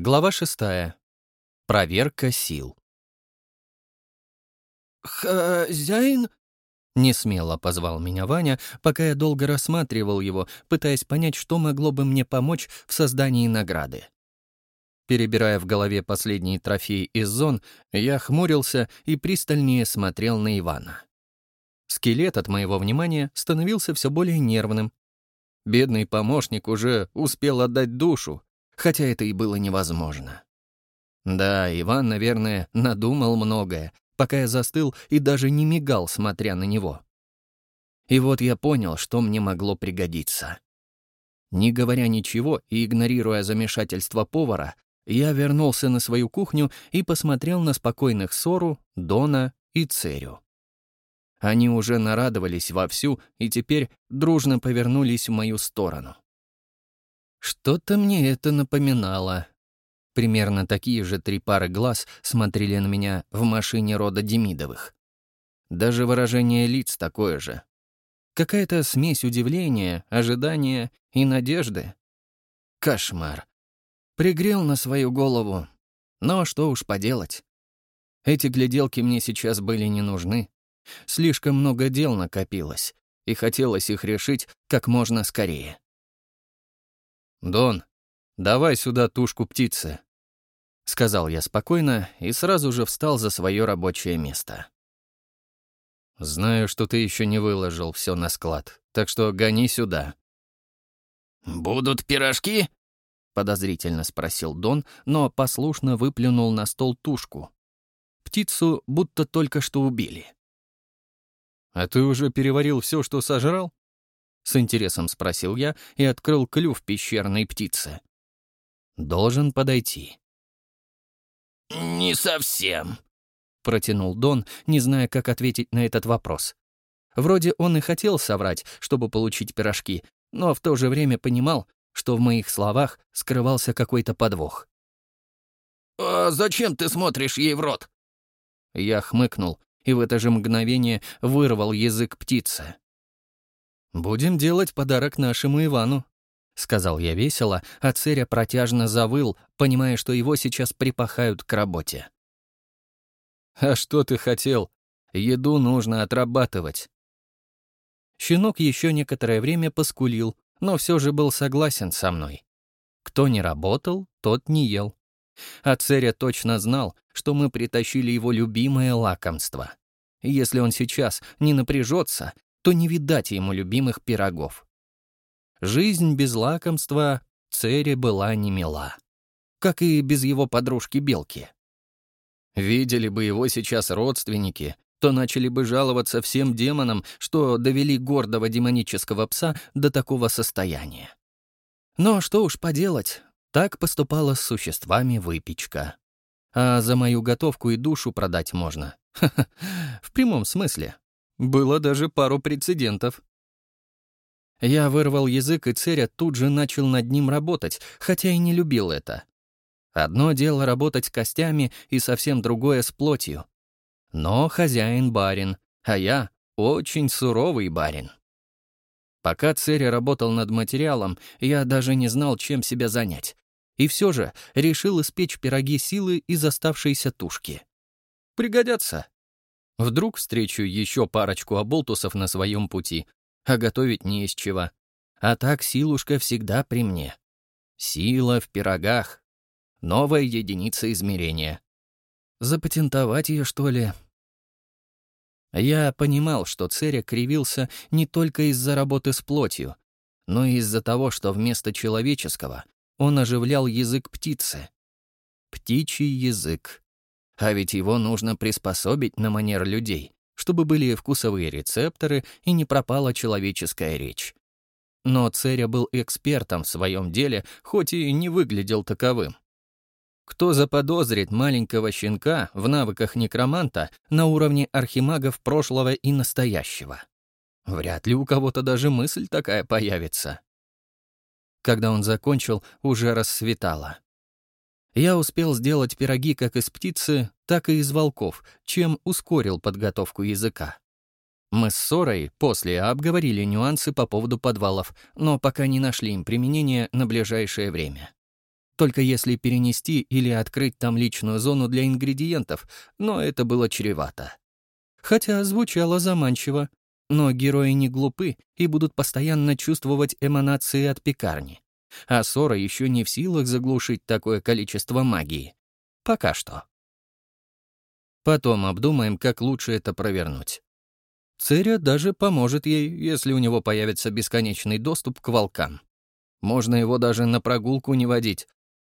Глава шестая. Проверка сил. «Хозяин?» — несмело позвал меня Ваня, пока я долго рассматривал его, пытаясь понять, что могло бы мне помочь в создании награды. Перебирая в голове последние трофеи из зон, я хмурился и пристальнее смотрел на Ивана. Скелет от моего внимания становился все более нервным. Бедный помощник уже успел отдать душу, хотя это и было невозможно. Да, Иван, наверное, надумал многое, пока я застыл и даже не мигал, смотря на него. И вот я понял, что мне могло пригодиться. Не говоря ничего и игнорируя замешательство повара, я вернулся на свою кухню и посмотрел на спокойных Сору, Дона и Церю. Они уже нарадовались вовсю и теперь дружно повернулись в мою сторону. Что-то мне это напоминало. Примерно такие же три пары глаз смотрели на меня в машине рода Демидовых. Даже выражение лиц такое же. Какая-то смесь удивления, ожидания и надежды. Кошмар. Пригрел на свою голову. Но что уж поделать. Эти гляделки мне сейчас были не нужны. Слишком много дел накопилось, и хотелось их решить как можно скорее. «Дон, давай сюда тушку птицы», — сказал я спокойно и сразу же встал за свое рабочее место. «Знаю, что ты еще не выложил все на склад, так что гони сюда». «Будут пирожки?» — подозрительно спросил Дон, но послушно выплюнул на стол тушку. Птицу будто только что убили. «А ты уже переварил все, что сожрал?» С интересом спросил я и открыл клюв пещерной птицы. «Должен подойти». «Не совсем», — протянул Дон, не зная, как ответить на этот вопрос. Вроде он и хотел соврать, чтобы получить пирожки, но в то же время понимал, что в моих словах скрывался какой-то подвох. «А зачем ты смотришь ей в рот?» Я хмыкнул и в это же мгновение вырвал язык птицы. «Будем делать подарок нашему Ивану», — сказал я весело, а Церя протяжно завыл, понимая, что его сейчас припахают к работе. «А что ты хотел? Еду нужно отрабатывать». Щенок еще некоторое время поскулил, но все же был согласен со мной. Кто не работал, тот не ел. А Церя точно знал, что мы притащили его любимое лакомство. Если он сейчас не напряжется, то не видать ему любимых пирогов. Жизнь без лакомства Цере была не мила, как и без его подружки Белки. Видели бы его сейчас родственники, то начали бы жаловаться всем демонам, что довели гордого демонического пса до такого состояния. Но что уж поделать, так поступала с существами выпечка. А за мою готовку и душу продать можно. Ха -ха, в прямом смысле. Было даже пару прецедентов. Я вырвал язык, и Церя тут же начал над ним работать, хотя и не любил это. Одно дело работать с костями, и совсем другое с плотью. Но хозяин барин, а я очень суровый барин. Пока Церя работал над материалом, я даже не знал, чем себя занять. И все же решил испечь пироги силы из оставшейся тушки. Пригодятся. Вдруг встречу еще парочку оболтусов на своем пути, а готовить не из чего. А так силушка всегда при мне. Сила в пирогах. Новая единица измерения. Запатентовать ее, что ли? Я понимал, что Церя кривился не только из-за работы с плотью, но и из-за того, что вместо человеческого он оживлял язык птицы. Птичий язык. А ведь его нужно приспособить на манер людей, чтобы были вкусовые рецепторы и не пропала человеческая речь. Но Церя был экспертом в своем деле, хоть и не выглядел таковым. Кто заподозрит маленького щенка в навыках некроманта на уровне архимагов прошлого и настоящего? Вряд ли у кого-то даже мысль такая появится. Когда он закончил, уже рассветало. Я успел сделать пироги как из птицы, так и из волков, чем ускорил подготовку языка. Мы с Сорой после обговорили нюансы по поводу подвалов, но пока не нашли им применения на ближайшее время. Только если перенести или открыть там личную зону для ингредиентов, но это было чревато. Хотя звучало заманчиво. Но герои не глупы и будут постоянно чувствовать эманации от пекарни. А Сора еще не в силах заглушить такое количество магии. Пока что. Потом обдумаем, как лучше это провернуть. Церя даже поможет ей, если у него появится бесконечный доступ к волкам. Можно его даже на прогулку не водить.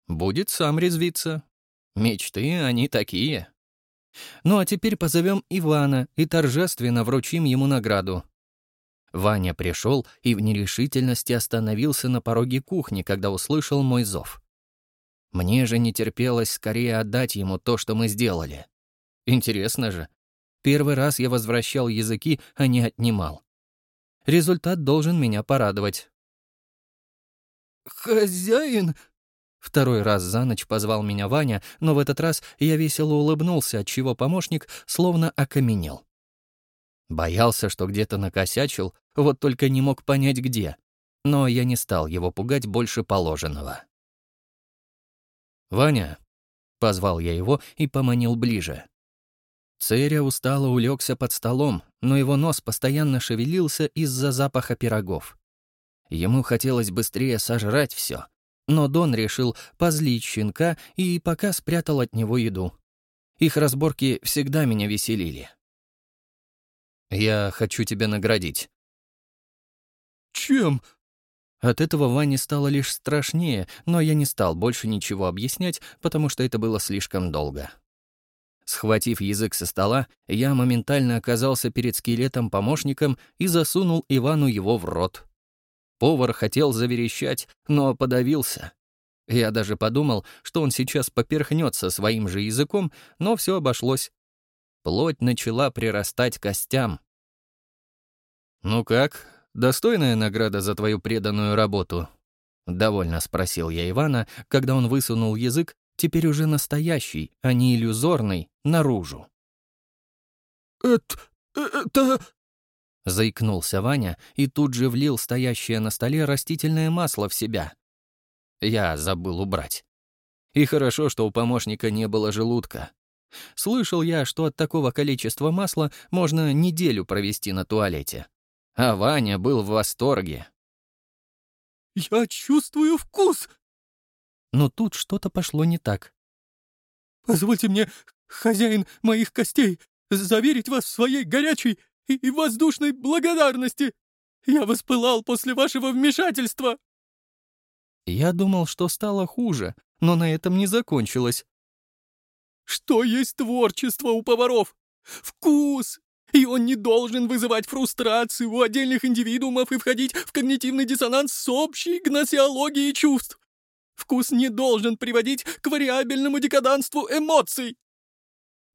Будет сам резвиться. Мечты, они такие. Ну а теперь позовем Ивана и торжественно вручим ему награду. Ваня пришел и в нерешительности остановился на пороге кухни, когда услышал мой зов. Мне же не терпелось скорее отдать ему то, что мы сделали. Интересно же. Первый раз я возвращал языки, а не отнимал. Результат должен меня порадовать. «Хозяин!» Второй раз за ночь позвал меня Ваня, но в этот раз я весело улыбнулся, отчего помощник словно окаменел. Боялся, что где-то накосячил, вот только не мог понять, где. Но я не стал его пугать больше положенного. «Ваня!» — позвал я его и поманил ближе. Церя устало улегся под столом, но его нос постоянно шевелился из-за запаха пирогов. Ему хотелось быстрее сожрать все, но Дон решил позлить щенка и пока спрятал от него еду. Их разборки всегда меня веселили. «Я хочу тебя наградить». «Чем?» От этого Ване стало лишь страшнее, но я не стал больше ничего объяснять, потому что это было слишком долго. Схватив язык со стола, я моментально оказался перед скелетом-помощником и засунул Ивану его в рот. Повар хотел заверещать, но подавился. Я даже подумал, что он сейчас поперхнется своим же языком, но все обошлось. Плоть начала прирастать костям. «Ну как, достойная награда за твою преданную работу?» — довольно спросил я Ивана, когда он высунул язык, теперь уже настоящий, а не иллюзорный, наружу. «Это... это...» Заикнулся Ваня и тут же влил стоящее на столе растительное масло в себя. Я забыл убрать. И хорошо, что у помощника не было желудка. Слышал я, что от такого количества масла можно неделю провести на туалете. А Ваня был в восторге. «Я чувствую вкус!» Но тут что-то пошло не так. «Позвольте мне, хозяин моих костей, заверить вас в своей горячей и воздушной благодарности. Я воспылал после вашего вмешательства». Я думал, что стало хуже, но на этом не закончилось. «Что есть творчество у поваров? Вкус! И он не должен вызывать фрустрацию у отдельных индивидуумов и входить в когнитивный диссонанс с общей гносеологией чувств. Вкус не должен приводить к вариабельному декаданству эмоций.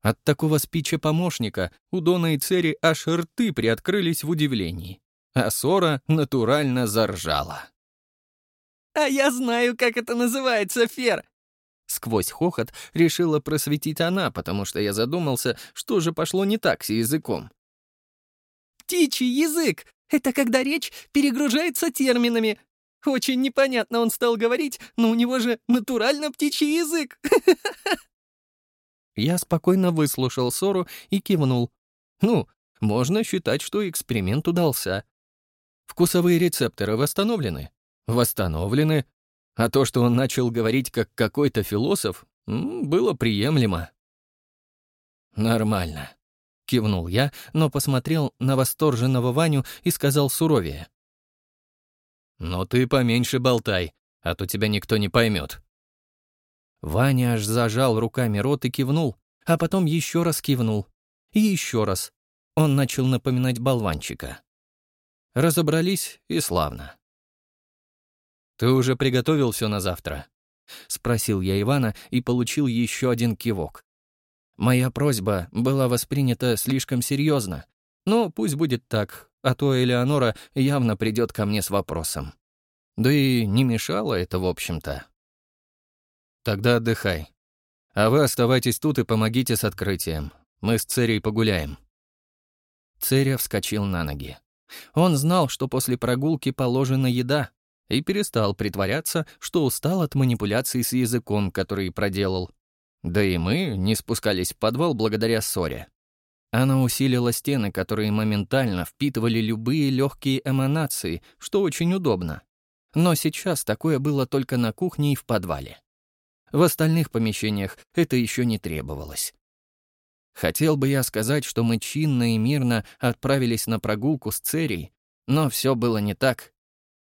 От такого спича помощника у Дона и Цери аж рты приоткрылись в удивлении, а Сора натурально заржала. «А я знаю, как это называется, Фер!» Сквозь хохот решила просветить она, потому что я задумался, что же пошло не так с языком. «Птичий язык! Это когда речь перегружается терминами. Очень непонятно он стал говорить, но у него же натурально птичий язык!» Я спокойно выслушал ссору и кивнул. Ну, можно считать, что эксперимент удался. Вкусовые рецепторы восстановлены? Восстановлены. А то, что он начал говорить как какой-то философ, было приемлемо. «Нормально», — кивнул я, но посмотрел на восторженного Ваню и сказал суровее. «Но ты поменьше болтай, а то тебя никто не поймет. Ваня аж зажал руками рот и кивнул, а потом еще раз кивнул. И еще раз. Он начал напоминать болванчика. Разобрались, и славно. «Ты уже приготовил все на завтра?» — спросил я Ивана и получил еще один кивок. Моя просьба была воспринята слишком серьезно, но пусть будет так, а то Элеонора явно придет ко мне с вопросом. Да и не мешало это, в общем-то. Тогда отдыхай. А вы оставайтесь тут и помогите с открытием. Мы с Церей погуляем». Церя вскочил на ноги. Он знал, что после прогулки положена еда, и перестал притворяться, что устал от манипуляций с языком, который проделал. Да и мы не спускались в подвал благодаря ссоре. Она усилила стены, которые моментально впитывали любые легкие эманации, что очень удобно. Но сейчас такое было только на кухне и в подвале. В остальных помещениях это еще не требовалось. Хотел бы я сказать, что мы чинно и мирно отправились на прогулку с Церей, но все было не так.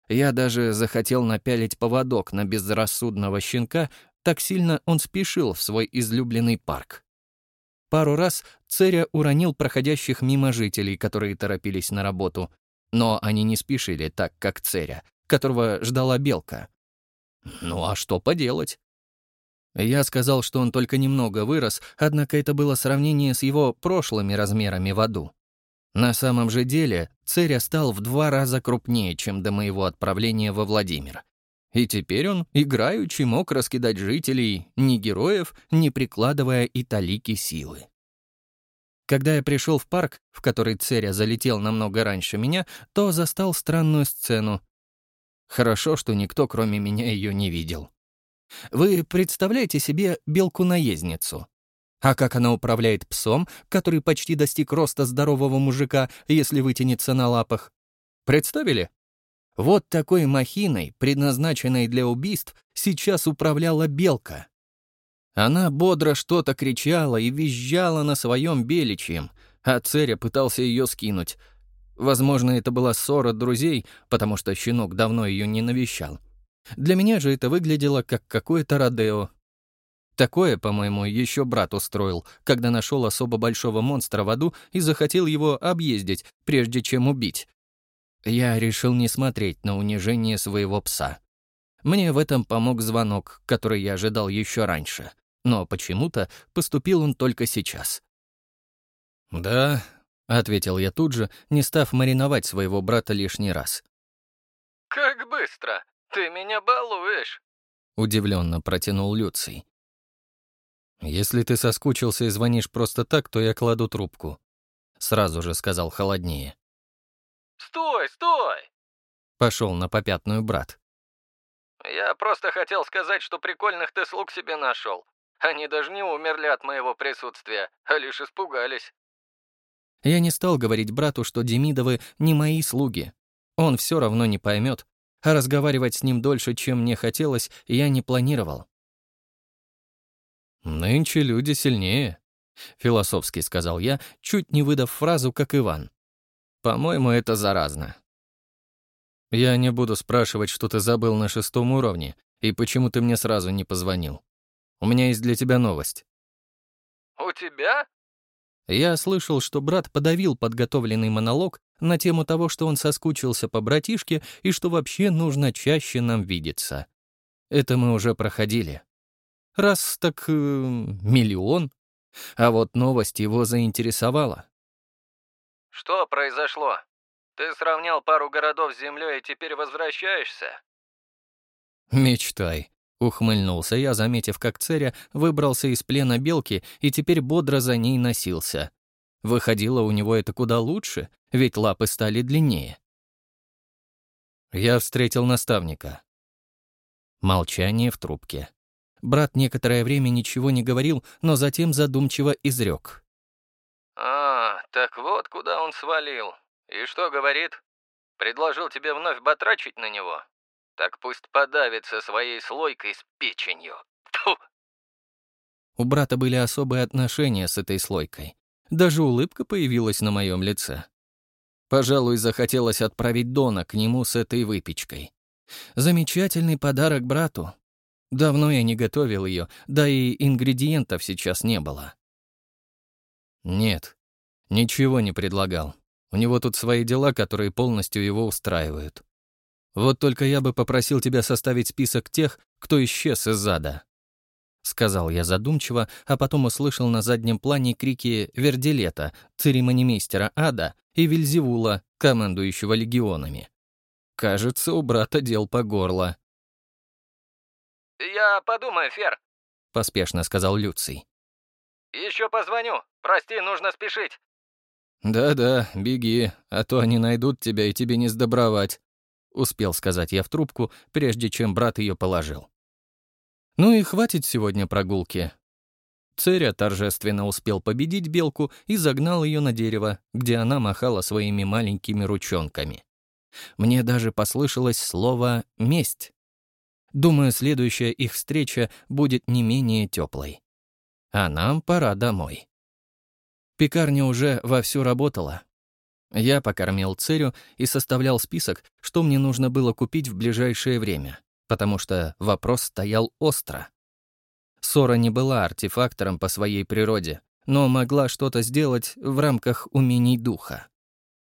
Я даже захотел напялить поводок на безрассудного щенка, так сильно он спешил в свой излюбленный парк. Пару раз Церя уронил проходящих мимо жителей, которые торопились на работу, но они не спешили так, как Церя, которого ждала белка. Ну а что поделать? Я сказал, что он только немного вырос, однако это было сравнение с его прошлыми размерами в аду. На самом же деле Церя стал в два раза крупнее, чем до моего отправления во Владимир. И теперь он играючи мог раскидать жителей, ни героев, не прикладывая и талики силы. Когда я пришел в парк, в который Церя залетел намного раньше меня, то застал странную сцену. Хорошо, что никто, кроме меня, ее не видел. Вы представляете себе белку-наездницу? А как она управляет псом, который почти достиг роста здорового мужика, если вытянется на лапах? Представили? Вот такой махиной, предназначенной для убийств, сейчас управляла белка. Она бодро что-то кричала и визжала на своем беличьем, а Церя пытался ее скинуть. Возможно, это была ссора друзей, потому что щенок давно ее не навещал. Для меня же это выглядело как какое-то родео. Такое, по-моему, еще брат устроил, когда нашел особо большого монстра в аду и захотел его объездить, прежде чем убить. Я решил не смотреть на унижение своего пса. Мне в этом помог звонок, который я ожидал еще раньше, но почему-то поступил он только сейчас. «Да», — ответил я тут же, не став мариновать своего брата лишний раз. «Как быстро! Ты меня балуешь!» — удивленно протянул Люций. «Если ты соскучился и звонишь просто так, то я кладу трубку», — сразу же сказал холоднее. «Стой, стой!» — пошел на попятную брат. «Я просто хотел сказать, что прикольных ты слуг себе нашел. Они даже не умерли от моего присутствия, а лишь испугались». Я не стал говорить брату, что Демидовы не мои слуги. Он все равно не поймет, а разговаривать с ним дольше, чем мне хотелось, я не планировал. «Нынче люди сильнее», — философски сказал я, чуть не выдав фразу, как Иван. «По-моему, это заразно». «Я не буду спрашивать, что ты забыл на шестом уровне, и почему ты мне сразу не позвонил. У меня есть для тебя новость». «У тебя?» Я слышал, что брат подавил подготовленный монолог на тему того, что он соскучился по братишке и что вообще нужно чаще нам видеться. Это мы уже проходили. Раз так э, миллион. А вот новость его заинтересовала. «Что произошло? Ты сравнял пару городов с землей и теперь возвращаешься?» «Мечтай», — ухмыльнулся я, заметив, как Церя выбрался из плена белки и теперь бодро за ней носился. Выходило у него это куда лучше, ведь лапы стали длиннее. Я встретил наставника. Молчание в трубке. Брат некоторое время ничего не говорил, но затем задумчиво изрек. «А, так вот куда он свалил. И что говорит? Предложил тебе вновь батрачить на него? Так пусть подавится своей слойкой с печенью. Тьфу!» У брата были особые отношения с этой слойкой. Даже улыбка появилась на моем лице. Пожалуй, захотелось отправить Дона к нему с этой выпечкой. Замечательный подарок брату. Давно я не готовил ее, да и ингредиентов сейчас не было. Нет, ничего не предлагал. У него тут свои дела, которые полностью его устраивают. Вот только я бы попросил тебя составить список тех, кто исчез из ада. Сказал я задумчиво, а потом услышал на заднем плане крики Вердилета, церемонимейстера ада и Вильзевула, командующего легионами. Кажется, у брата дел по горло. «Я подумаю, Фер», — поспешно сказал Люций. «Еще позвоню. Прости, нужно спешить». «Да-да, беги, а то они найдут тебя, и тебе не сдобровать. успел сказать я в трубку, прежде чем брат ее положил. Ну и хватит сегодня прогулки. Церя торжественно успел победить белку и загнал ее на дерево, где она махала своими маленькими ручонками. Мне даже послышалось слово «месть». Думаю, следующая их встреча будет не менее теплой. А нам пора домой. Пекарня уже вовсю работала. Я покормил Церю и составлял список, что мне нужно было купить в ближайшее время, потому что вопрос стоял остро. Сора не была артефактором по своей природе, но могла что-то сделать в рамках умений духа.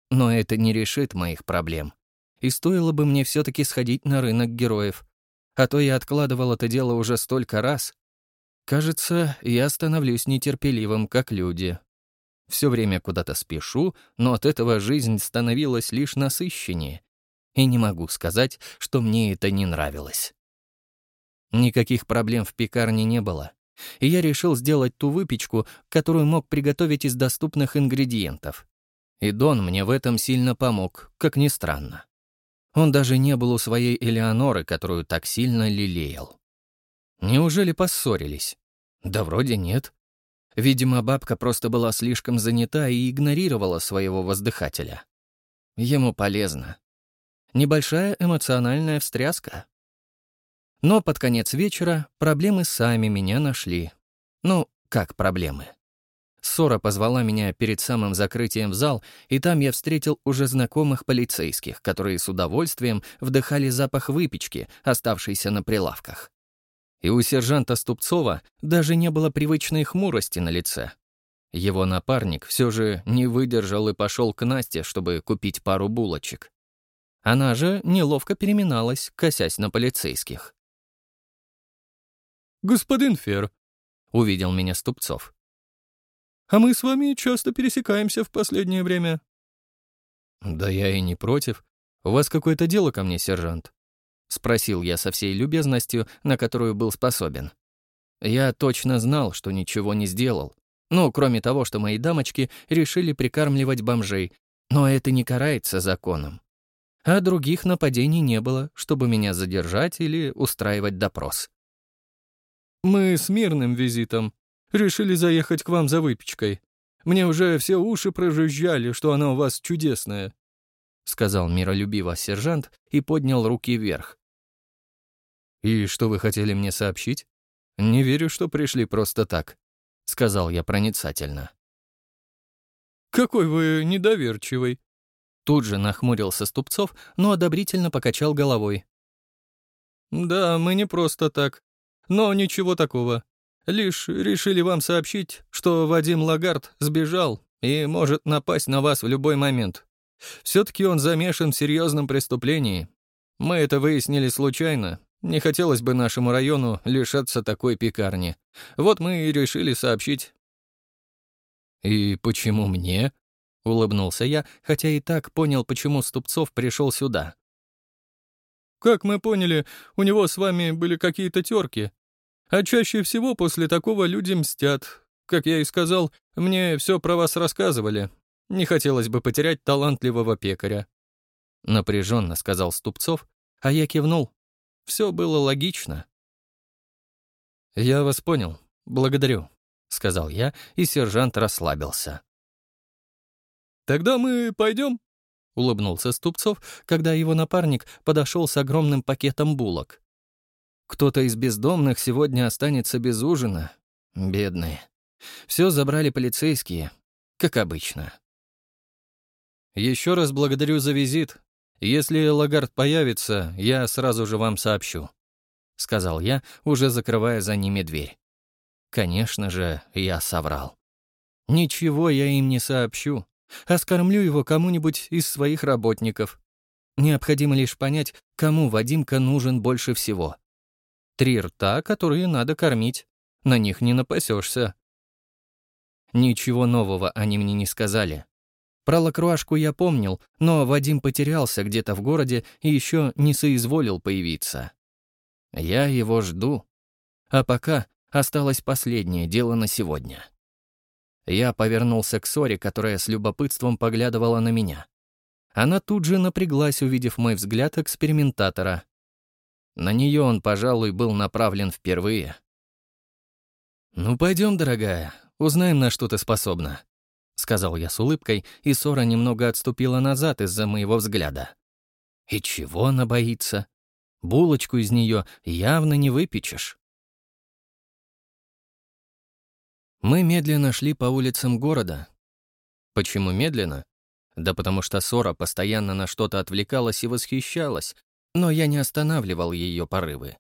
Но это не решит моих проблем. И стоило бы мне все таки сходить на рынок героев. А то я откладывал это дело уже столько раз. Кажется, я становлюсь нетерпеливым, как люди. Все время куда-то спешу, но от этого жизнь становилась лишь насыщеннее. И не могу сказать, что мне это не нравилось. Никаких проблем в пекарне не было. И я решил сделать ту выпечку, которую мог приготовить из доступных ингредиентов. И Дон мне в этом сильно помог, как ни странно. Он даже не был у своей Элеоноры, которую так сильно лелеял. Неужели поссорились? Да вроде нет. Видимо, бабка просто была слишком занята и игнорировала своего воздыхателя. Ему полезно. Небольшая эмоциональная встряска. Но под конец вечера проблемы сами меня нашли. Ну, как проблемы? Ссора позвала меня перед самым закрытием в зал, и там я встретил уже знакомых полицейских, которые с удовольствием вдыхали запах выпечки, оставшейся на прилавках. И у сержанта Ступцова даже не было привычной хмурости на лице. Его напарник все же не выдержал и пошел к Насте, чтобы купить пару булочек. Она же неловко переминалась, косясь на полицейских. «Господин Фер», — увидел меня Ступцов. А мы с вами часто пересекаемся в последнее время». «Да я и не против. У вас какое-то дело ко мне, сержант?» — спросил я со всей любезностью, на которую был способен. Я точно знал, что ничего не сделал. Ну, кроме того, что мои дамочки решили прикармливать бомжей, но это не карается законом. А других нападений не было, чтобы меня задержать или устраивать допрос. «Мы с мирным визитом», Решили заехать к вам за выпечкой. Мне уже все уши прожужжали, что она у вас чудесная», — сказал миролюбиво сержант и поднял руки вверх. «И что вы хотели мне сообщить? Не верю, что пришли просто так», — сказал я проницательно. «Какой вы недоверчивый!» Тут же нахмурился Ступцов, но одобрительно покачал головой. «Да, мы не просто так. Но ничего такого. Лишь решили вам сообщить, что Вадим Лагард сбежал и может напасть на вас в любой момент. Все-таки он замешан в серьезном преступлении. Мы это выяснили случайно. Не хотелось бы нашему району лишаться такой пекарни. Вот мы и решили сообщить». «И почему мне?» — улыбнулся я, хотя и так понял, почему Ступцов пришел сюда. «Как мы поняли, у него с вами были какие-то терки, а чаще всего после такого люди мстят. Как я и сказал, мне все про вас рассказывали. Не хотелось бы потерять талантливого пекаря». Напряженно сказал Ступцов, а я кивнул. Все было логично. «Я вас понял. Благодарю», — сказал я, и сержант расслабился. «Тогда мы пойдем?» — улыбнулся Ступцов, когда его напарник подошел с огромным пакетом булок. Кто-то из бездомных сегодня останется без ужина. Бедные. Все забрали полицейские, как обычно. Еще раз благодарю за визит. Если Лагард появится, я сразу же вам сообщу», — сказал я, уже закрывая за ними дверь. Конечно же, я соврал. Ничего я им не сообщу, а скормлю его кому-нибудь из своих работников. Необходимо лишь понять, кому Вадимка нужен больше всего. Три рта, которые надо кормить. На них не напасешься. Ничего нового они мне не сказали. Про лакруашку я помнил, но Вадим потерялся где-то в городе и еще не соизволил появиться. Я его жду. А пока осталось последнее дело на сегодня. Я повернулся к Соре, которая с любопытством поглядывала на меня. Она тут же напряглась, увидев мой взгляд экспериментатора. На нее он, пожалуй, был направлен впервые. «Ну, пойдем, дорогая, узнаем, на что ты способна», — сказал я с улыбкой, и Сора немного отступила назад из-за моего взгляда. «И чего она боится? Булочку из нее явно не выпечешь». Мы медленно шли по улицам города. Почему медленно? Да потому что Сора постоянно на что-то отвлекалась и восхищалась, но я не останавливал ее порывы.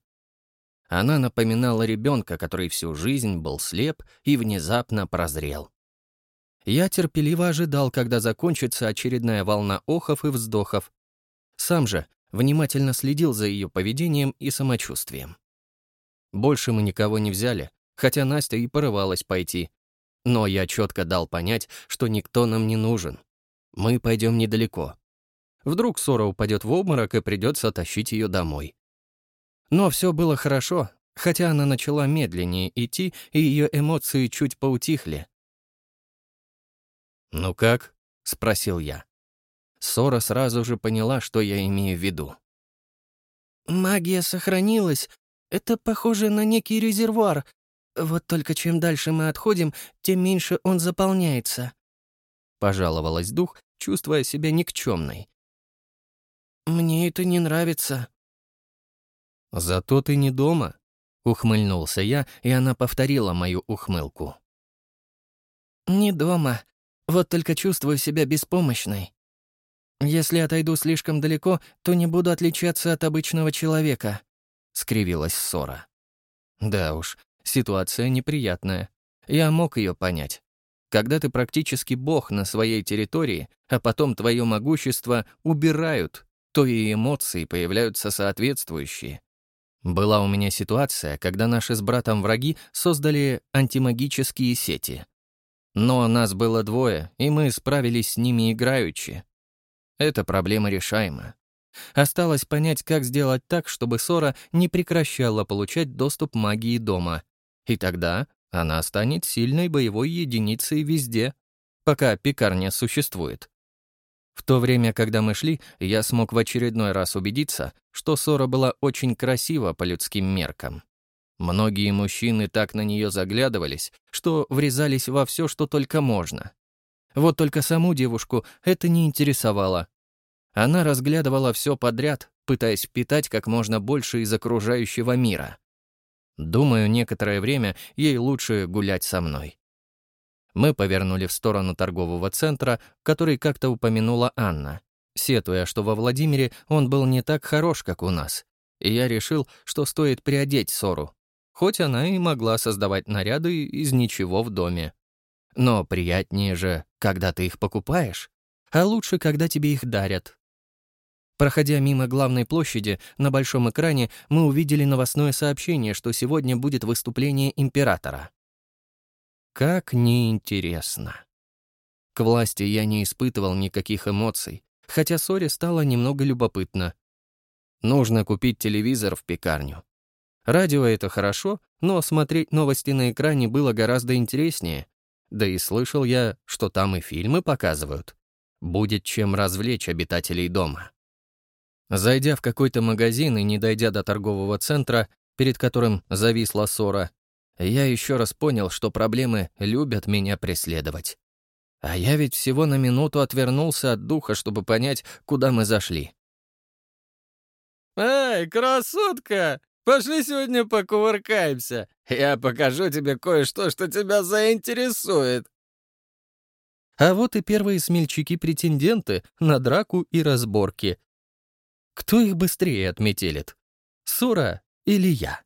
Она напоминала ребенка, который всю жизнь был слеп и внезапно прозрел. Я терпеливо ожидал, когда закончится очередная волна охов и вздохов. Сам же внимательно следил за ее поведением и самочувствием. Больше мы никого не взяли, хотя Настя и порывалась пойти. Но я четко дал понять, что никто нам не нужен. Мы пойдем недалеко. Вдруг Сора упадет в обморок и придется тащить ее домой. Но все было хорошо, хотя она начала медленнее идти, и ее эмоции чуть поутихли. «Ну как?» — спросил я. Сора сразу же поняла, что я имею в виду. «Магия сохранилась. Это похоже на некий резервуар. Вот только чем дальше мы отходим, тем меньше он заполняется», — пожаловалась дух, чувствуя себя никчемной. «Мне это не нравится». «Зато ты не дома», — ухмыльнулся я, и она повторила мою ухмылку. «Не дома. Вот только чувствую себя беспомощной. Если отойду слишком далеко, то не буду отличаться от обычного человека», — скривилась Сора. «Да уж, ситуация неприятная. Я мог ее понять. Когда ты практически бог на своей территории, а потом твое могущество убирают, то и эмоции появляются соответствующие. Была у меня ситуация, когда наши с братом враги создали антимагические сети. Но нас было двое, и мы справились с ними играючи. Эта проблема решаема. Осталось понять, как сделать так, чтобы Сора не прекращала получать доступ магии дома. И тогда она станет сильной боевой единицей везде, пока пекарня существует. В то время, когда мы шли, я смог в очередной раз убедиться, что Сора была очень красива по людским меркам. Многие мужчины так на нее заглядывались, что врезались во все, что только можно. Вот только саму девушку это не интересовало. Она разглядывала все подряд, пытаясь впитать как можно больше из окружающего мира. Думаю, некоторое время ей лучше гулять со мной. Мы повернули в сторону торгового центра, который как-то упомянула Анна, сетуя, что во Владимире он был не так хорош, как у нас. И я решил, что стоит приодеть Сору, хоть она и могла создавать наряды из ничего в доме. Но приятнее же, когда ты их покупаешь, а лучше, когда тебе их дарят. Проходя мимо главной площади, на большом экране мы увидели новостное сообщение, что сегодня будет выступление императора. Как неинтересно. К власти я не испытывал никаких эмоций, хотя ссоре стало немного любопытно. Нужно купить телевизор в пекарню. Радио — это хорошо, но смотреть новости на экране было гораздо интереснее. Да и слышал я, что там и фильмы показывают. Будет чем развлечь обитателей дома. Зайдя в какой-то магазин и не дойдя до торгового центра, перед которым зависла ссора, я еще раз понял, что проблемы любят меня преследовать. А я ведь всего на минуту отвернулся от духа, чтобы понять, куда мы зашли. «Эй, красотка! Пошли сегодня покувыркаемся. Я покажу тебе кое-что, что тебя заинтересует». А вот и первые смельчаки-претенденты на драку и разборки. Кто их быстрее отметелит? Сура или я?